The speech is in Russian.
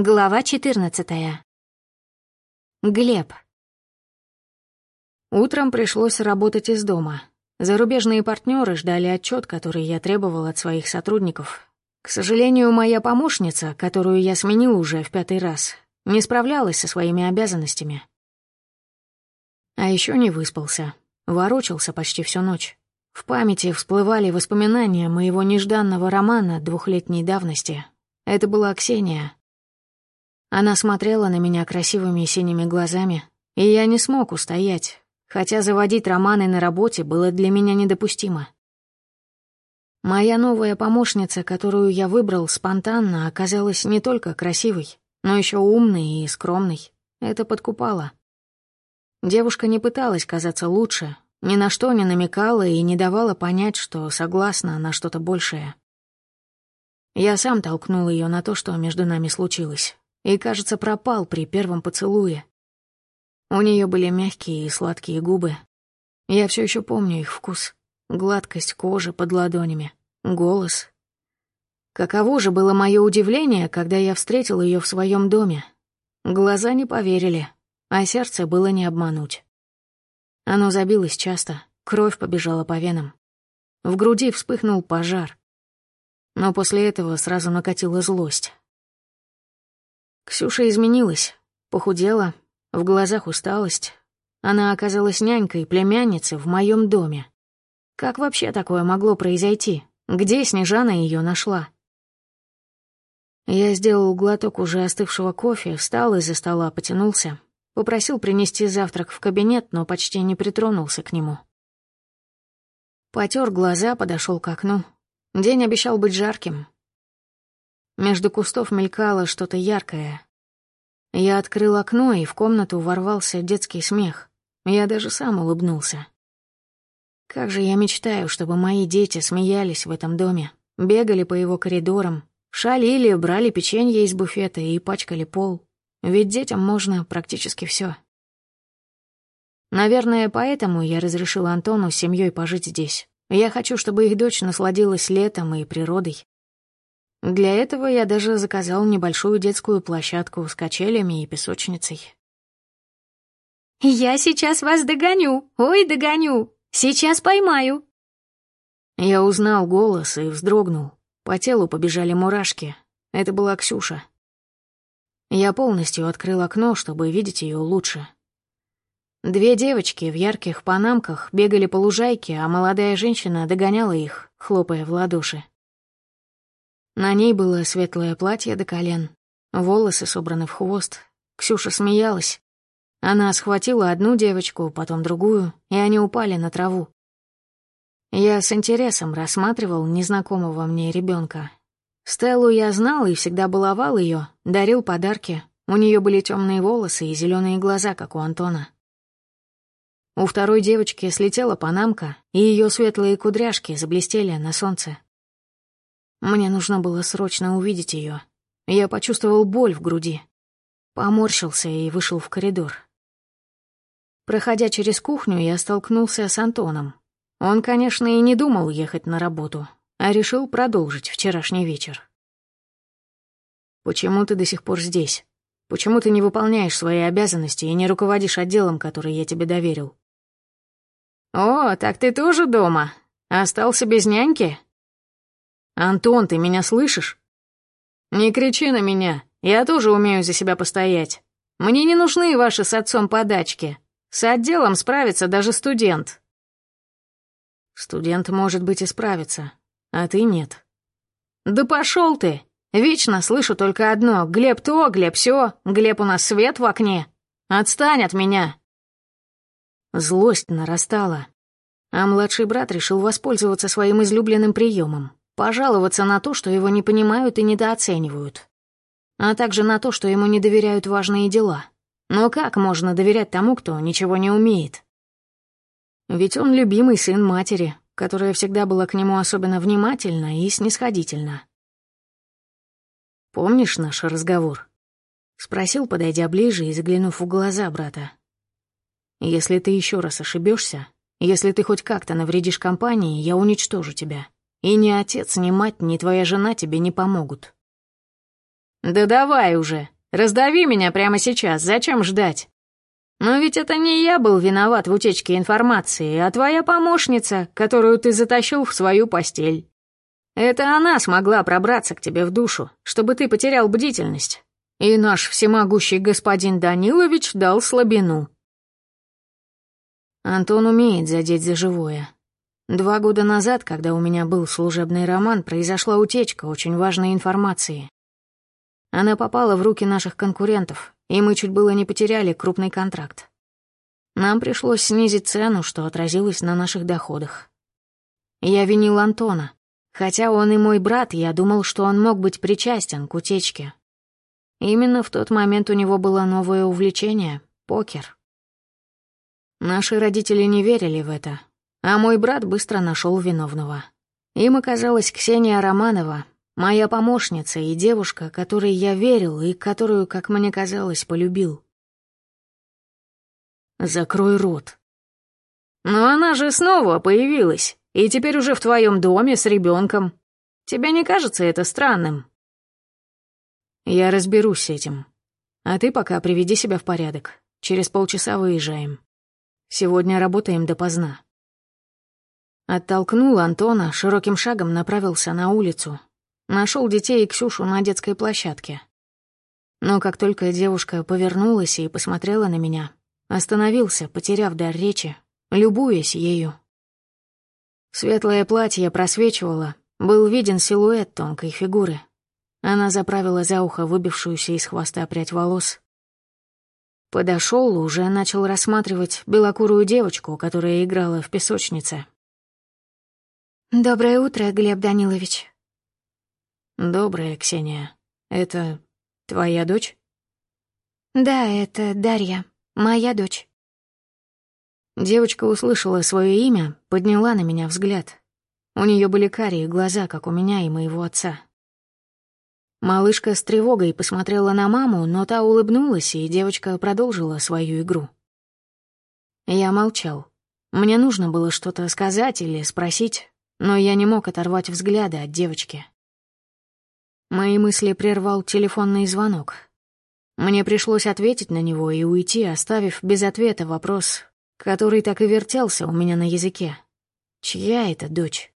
Глава 14. Глеб. Утром пришлось работать из дома. Зарубежные партнеры ждали отчет, который я требовал от своих сотрудников. К сожалению, моя помощница, которую я сменил уже в пятый раз, не справлялась со своими обязанностями. А еще не выспался. Ворочался почти всю ночь. В памяти всплывали воспоминания моего нежданного романа двухлетней давности. Это была Ксения, она смотрела на меня красивыми синими глазами, и я не смог устоять, хотя заводить романы на работе было для меня недопустимо. Моя новая помощница, которую я выбрал спонтанно, оказалась не только красивой, но еще умной и скромной. Это подкупало. Девушка не пыталась казаться лучше, ни на что не намекала и не давала понять, что согласна на что-то большее. Я сам толкнул ее на то, что между нами случилось и, кажется, пропал при первом поцелуе. У нее были мягкие и сладкие губы. Я все еще помню их вкус, гладкость кожи под ладонями, голос. Каково же было мое удивление, когда я встретил ее в своем доме. Глаза не поверили, а сердце было не обмануть. Оно забилось часто, кровь побежала по венам. В груди вспыхнул пожар. Но после этого сразу накатила злость. Ксюша изменилась, похудела, в глазах усталость. Она оказалась нянькой племянницы в моем доме. Как вообще такое могло произойти? Где Снежана ее нашла? Я сделал глоток уже остывшего кофе, встал из-за стола, потянулся. Попросил принести завтрак в кабинет, но почти не притронулся к нему. Потер глаза, подошел к окну. День обещал быть жарким, между кустов мелькало что-то яркое. Я открыл окно, и в комнату ворвался детский смех. Я даже сам улыбнулся. Как же я мечтаю, чтобы мои дети смеялись в этом доме, бегали по его коридорам, шалили, брали печенье из буфета и пачкали пол. Ведь детям можно практически все. Наверное, поэтому я разрешил Антону с семьей пожить здесь. Я хочу, чтобы их дочь насладилась летом и природой. Для этого я даже заказал небольшую детскую площадку с качелями и песочницей. «Я сейчас вас догоню! Ой, догоню! Сейчас поймаю!» Я узнал голос и вздрогнул. По телу побежали мурашки. Это была Ксюша. Я полностью открыл окно, чтобы видеть ее лучше. Две девочки в ярких панамках бегали по лужайке, а молодая женщина догоняла их, хлопая в ладоши. На ней было светлое платье до колен, волосы собраны в хвост. Ксюша смеялась. Она схватила одну девочку, потом другую, и они упали на траву. Я с интересом рассматривал незнакомого мне ребенка. Стеллу я знал и всегда баловал ее, дарил подарки. У нее были темные волосы и зеленые глаза, как у Антона. У второй девочки слетела панамка, и ее светлые кудряшки заблестели на солнце. Мне нужно было срочно увидеть ее. Я почувствовал боль в груди. Поморщился и вышел в коридор. Проходя через кухню, я столкнулся с Антоном. Он, конечно, и не думал ехать на работу, а решил продолжить вчерашний вечер. «Почему ты до сих пор здесь? Почему ты не выполняешь свои обязанности и не руководишь отделом, который я тебе доверил?» «О, так ты тоже дома? Остался без няньки?» «Антон, ты меня слышишь?» «Не кричи на меня, я тоже умею за себя постоять. Мне не нужны ваши с отцом подачки. С отделом справится даже студент». «Студент, может быть, и справится, а ты нет». «Да пошел ты! Вечно слышу только одно. Глеб то, Глеб сё, Глеб у нас свет в окне. Отстань от меня!» Злость нарастала, а младший брат решил воспользоваться своим излюбленным приемом пожаловаться на то, что его не понимают и недооценивают, а также на то, что ему не доверяют важные дела. Но как можно доверять тому, кто ничего не умеет? Ведь он любимый сын матери, которая всегда была к нему особенно внимательна и снисходительна. «Помнишь наш разговор?» — спросил, подойдя ближе и заглянув в глаза брата. «Если ты еще раз ошибешься, если ты хоть как-то навредишь компании, я уничтожу тебя. И ни отец, ни мать, ни твоя жена тебе не помогут. Да давай уже, раздави меня прямо сейчас, зачем ждать? Но ведь это не я был виноват в утечке информации, а твоя помощница, которую ты затащил в свою постель. Это она смогла пробраться к тебе в душу, чтобы ты потерял бдительность. И наш всемогущий господин Данилович дал слабину. Антон умеет задеть за живое. Два года назад, когда у меня был служебный роман, произошла утечка очень важной информации. Она попала в руки наших конкурентов, и мы чуть было не потеряли крупный контракт. Нам пришлось снизить цену, что отразилось на наших доходах. Я винил Антона. Хотя он и мой брат, я думал, что он мог быть причастен к утечке. Именно в тот момент у него было новое увлечение — покер. Наши родители не верили в это, а мой брат быстро нашел виновного. Им оказалась Ксения Романова, моя помощница и девушка, которой я верил и которую, как мне казалось, полюбил. «Закрой рот». «Но она же снова появилась, и теперь уже в твоем доме с ребенком. Тебе не кажется это странным?» «Я разберусь с этим. А ты пока приведи себя в порядок. Через полчаса выезжаем». Сегодня работаем допоздна». Оттолкнул Антона, широким шагом направился на улицу. Нашел детей и Ксюшу на детской площадке. Но как только девушка повернулась и посмотрела на меня, остановился, потеряв дар речи, любуясь ею. Светлое платье просвечивало, был виден силуэт тонкой фигуры. Она заправила за ухо выбившуюся из хвоста прядь волос, Подошел, уже начал рассматривать белокурую девочку, которая играла в песочнице. «Доброе утро, Глеб Данилович». «Доброе, Ксения. Это твоя дочь?» «Да, это Дарья, моя дочь». Девочка услышала свое имя, подняла на меня взгляд. У нее были карие глаза, как у меня и моего отца. Малышка с тревогой посмотрела на маму, но та улыбнулась, и девочка продолжила свою игру. Я молчал. Мне нужно было что-то сказать или спросить, но я не мог оторвать взгляда от девочки. Мои мысли прервал телефонный звонок. Мне пришлось ответить на него и уйти, оставив без ответа вопрос, который так и вертелся у меня на языке. Чья это дочь?